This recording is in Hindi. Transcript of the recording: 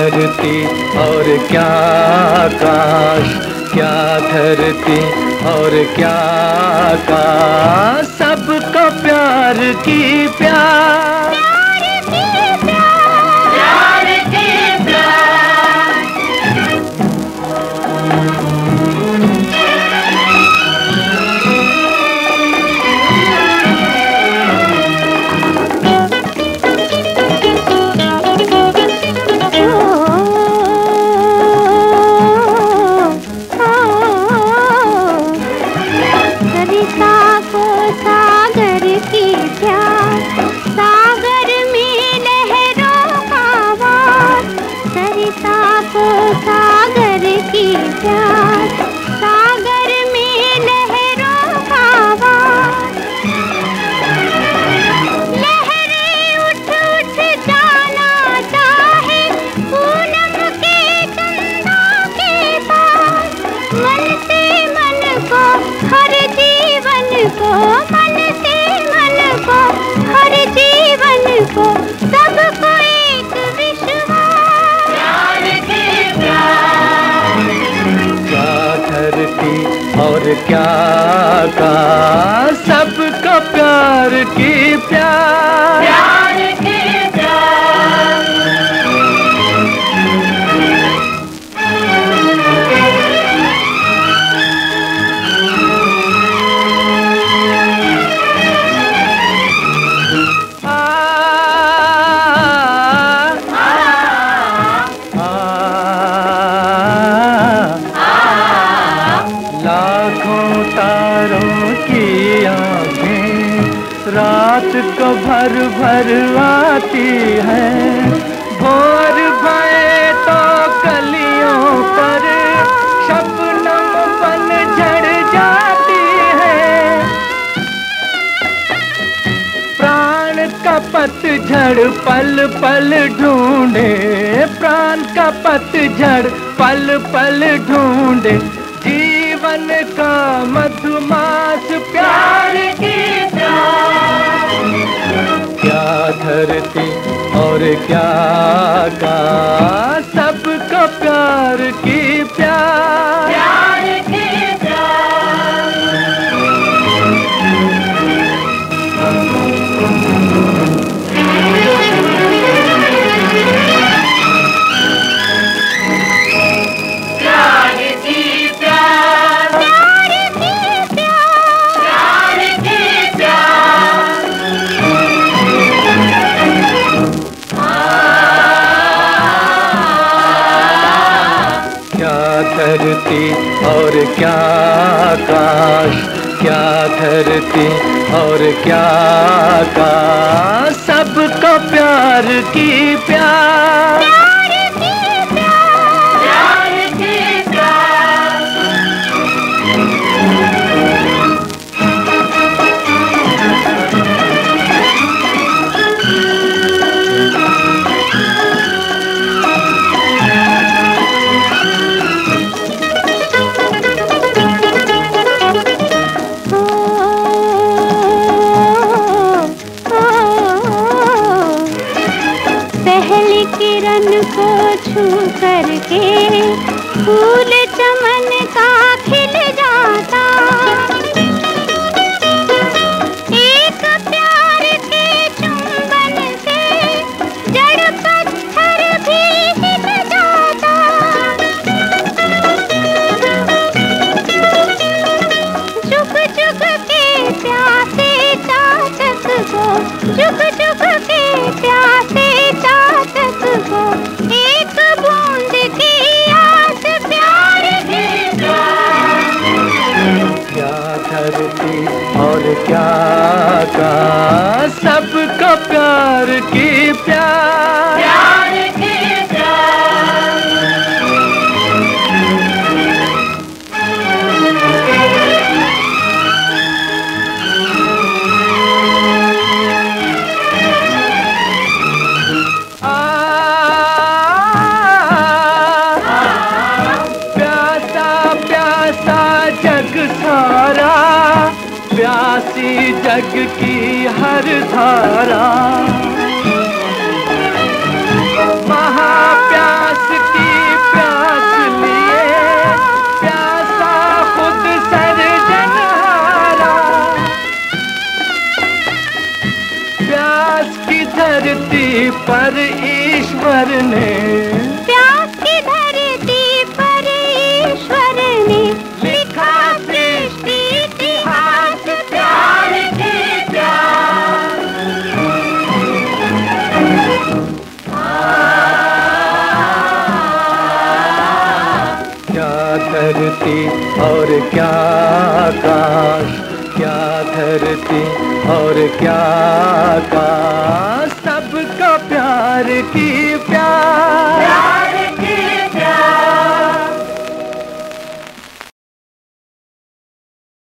और क्या आकाश क्या धरती और क्या आकाश? सबको प्यार की प्यार। और क्या का सबका प्यार की प्यार, प्यार। रात को भर भर आती है। भोर भय तो कलियों पर शबनम बन झड़ जाती है। प्राण का पतझड़ पल पल ढूंढे। प्राण का पतझड़ पल पल ढूंढे। जीवन का मधुमास प्यार क्या का धरती और क्या आकाश क्या धरती और क्या आकाश। सबको प्यार की प्यार, किरण को छू करके फूल चमन का बसी जग की हर धारा। महाप्यास की प्यास लिए, प्यासा खुद सर जनारा प्यास की धरती पर ईश्वर ने और क्या आकाश क्या धरती और क्या आकाश सबका प्यार की प्यार।